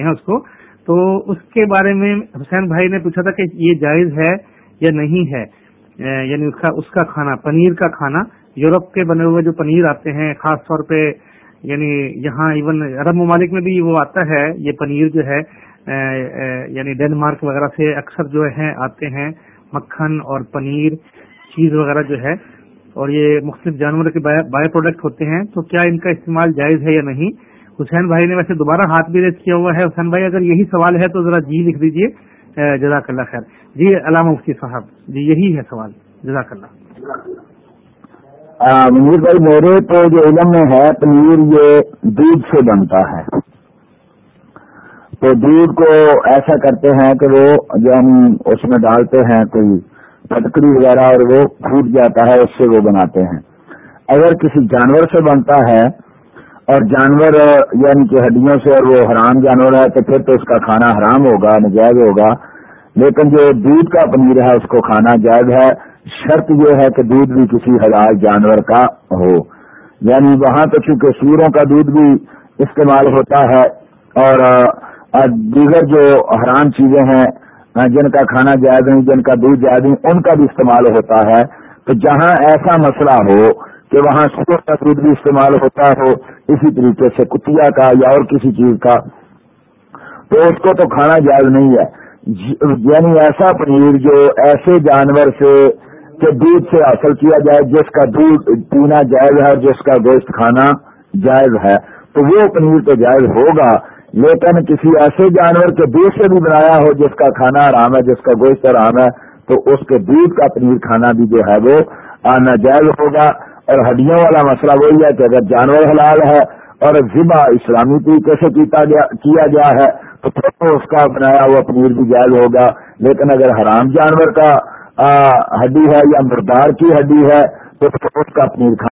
ہیں اس کو۔ تو اس کے بارے میں حسین بھائی نے پوچھا تھا کہ یہ جائز ہے یا نہیں ہے یعنی اس کا اس کا کھانا، پنیر کا کھانا۔ یورپ کے بنے ہوئے جو پنیر آتے ہیں، خاص طور پہ یعنی یہاں ایون عرب ممالک میں بھی وہ آتا ہے، یہ پنیر جو ہے یعنی ڈینمارک وغیرہ سے اکثر جو ہے آتے ہیں۔ مکھن اور پنیر، چیز وغیرہ جو ہے۔ اور یہ مختلف جانوروں کے بایو پروڈکٹ ہوتے ہیں۔ تو کیا ان کا استعمال جائز ہے یا نہیں؟ حسین بھائی نے ویسے دوبارہ ہاتھ بھی ریس کیا ہوا ہے۔ حسین بھائی، اگر یہی سوال ہے تو ذرا جی لکھ دیجیے جزاک اللہ خیر۔ جی علامہ مفتی صاحب جی یہی ہے سوال۔ جزاک اللہ۔ منیر بھائی میرے تو جو علم میں ہے، پنیر یہ دودھ سے بنتا ہے۔ تو دودھ کو ایسا کرتے ہیں کہ وہ جو ہم اس میں ڈالتے ہیں، کوئی پٹکڑی وغیرہ، اور وہ پھوٹ جاتا ہے، اس سے وہ بناتے ہیں۔ اگر کسی جانور سے بنتا ہے اور جانور یعنی کہ ہڈیوں سے اور وہ حرام جانور ہے، تو پھر تو اس کا کھانا حرام ہوگا، نجائز ہوگا۔ لیکن جو دودھ کا پنیر ہے، اس کو کھانا جائز ہے۔ شرط یہ ہے کہ دودھ بھی کسی حلال جانور کا ہو۔ یعنی وہاں تو چونکہ سوروں کا دودھ بھی استعمال ہوتا ہے، اور دیگر جو حرام چیزیں ہیں جن کا کھانا جائز نہیں، جن کا دودھ جائز نہیں، ان کا بھی استعمال ہوتا ہے۔ تو جہاں ایسا مسئلہ ہو کہ وہاں سور کا دودھ بھی استعمال ہوتا ہو، اسی طریقے سے کتیا کا یا اور کسی چیز کا۔ تو اس کو تو کھانا جائز نہیں ہے۔ جی، یعنی ایسا پنیر جو ایسے جانور سے، کہ دودھ سے حاصل کیا جائے، جس کا دودھ پینا جائز ہے جس کا گوشت کھانا جائز ہے۔ تو وہ پنیر تو جائز ہوگا، لیکن کسی ایسے جانور کے دودھ سے بھی بنایا ہو، جس کا کھانا آرام ہے، جس کا گوشت آرام ہے، تو اس کے دودھ کا پنیر کھانا بھی جو ہے وہ ناجائز ہوگا۔ اور ہڈیوں والا مسئلہ وہی ہے کہ اگر جانور حلال ہے اور ذبح اسلامی طریقے سے کیا گیا ہے، تو پھر اس کا بنایا ہوا پنیر بھی جائز ہوگا۔ لیکن اگر حرام جانور کا ہڈی ہے یا مردار کی ہڈی ہے، تو اس کا پنیر کھانا